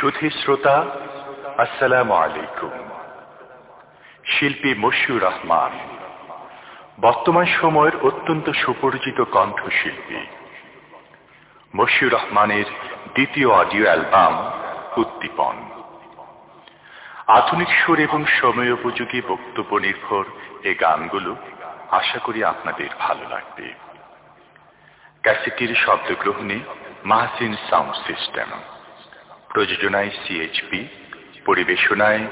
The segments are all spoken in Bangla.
সুধী শ্রোতা, আসসালাম আলাইকুম। শিল্পী মশিউর রহমান, বর্তমান সময়ের অত্যন্ত সুপরিচিত কণ্ঠশিল্পী। মশিউর রহমানের দ্বিতীয় অডিও অ্যালবাম, উদ্দীপন। আধুনিক সুর এবং সময় উপযোগী বক্তব্য নির্ভর এ গানগুলো আশা করি আপনাদের ভালো লাগবে। ক্যাসেটির শব্দগ্রহণে মাহসিন সাউন্ড সিস্টেম। প্রযোজনায় সিএইচপি পরিবেশনায়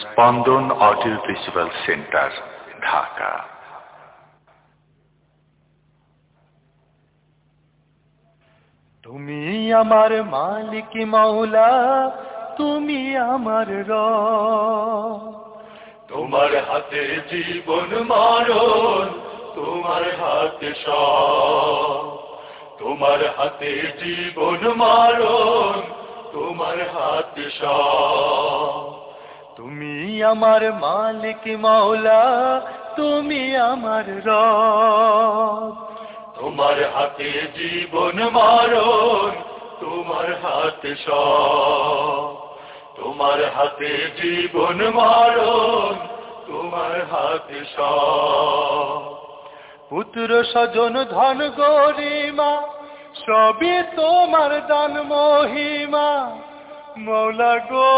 Spandan audio principal centre Dhaka. তুমি আমার মালিক মাওলা তুমি আমার র তোমার হাতে জীবন মারণ তোমার হাতে সব। তোমার হাতে জীবন মারণ তোমার হাতে তুমি আমার মালিক মাওলা, তুমি আমার র তোমার হাতে জীবন মারণ, তোমার হাতে তোমার হাতে জীবন মারণ, তোমার হাতে পুত্র স্বজন ধন গরিমা সবই তোমার দান মহিমা, মৌলা গো।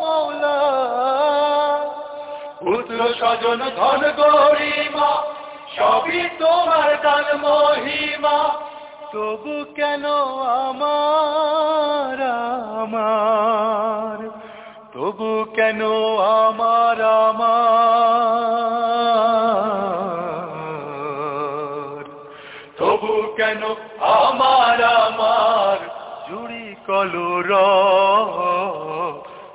মৌলা। পুত্র, স্বজন, ধন, গরিমা, সবই তোমার দান মহিমা। তবু কেন আমার আমার? তবু কেন আমার? তবু কেন আমার আমার জুড়ি কলর?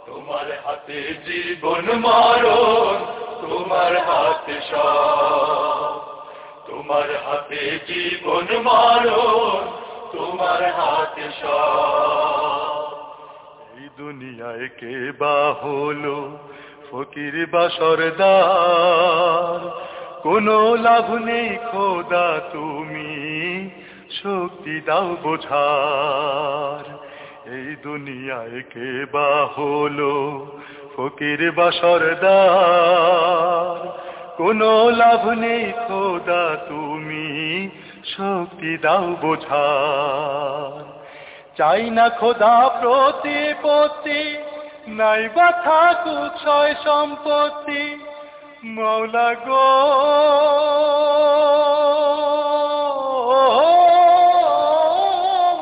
তোমার হাতে জীবন মারণ, তোমার হাতে তোমার হাতে জীবন মারণ, তোমার হাতে এই দুনিয়ায় কে বা হলো ফকির বা সরদার? কোনো লাভ নেই খোদা তুমি। শক্তি দাও বোঝার। এই দুনিয়ায় কে বা হলো ফকির বা সরদার। কোনো লাভ নেই খোদা তুমি। শক্তি দাও বোঝার। চাই না খোদা প্রতিপত্তি, নাই বা থাকুক সম্পত্তি। মৌলা গো।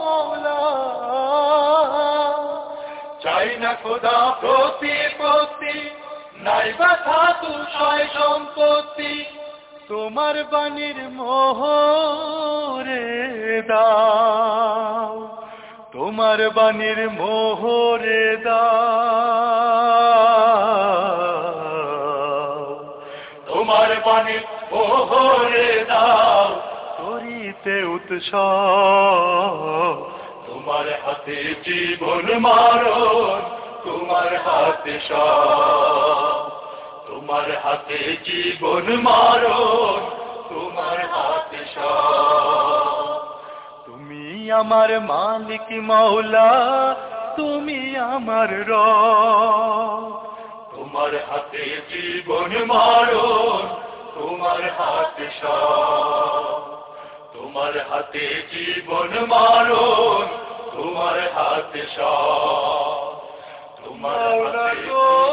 মৌলা চাই না খোদা প্রতিপত্তি, নাই বা থাকু ছয় সম্পত্তি। তোমার বাণীর মোহরে দাও, তোমার বাণীর মোহরে দাও। দাও। করিতে উৎসব। তোমার হাতে জীবন মারণ তোমার হাতে সব। তোমার হাতে জীবন মারণ তোমার হাতে সব। তুমি আমার মালিক মাওলা তুমি আমার র তোমার হাতে জীবন মারণ তোমার হাতে তোমার হাতে জীবন মারণ তোমার হাতে তোমার হাতে